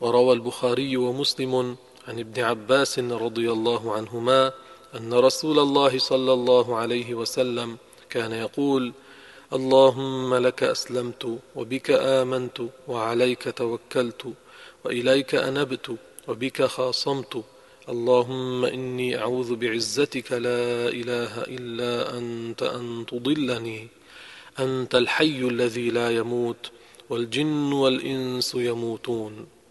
وروى البخاري ومسلم عن ابن عباس رضي الله عنهما أن رسول الله صلى الله عليه وسلم كان يقول اللهم لك أسلمت وبك آمنت وعليك توكلت وإليك أنبت وبك خاصمت. اللهم إني أعوذ بعزتك لا إله إلا أنت أن تضلني. أنت الحي الذي لا يموت والجن والإنس يموتون.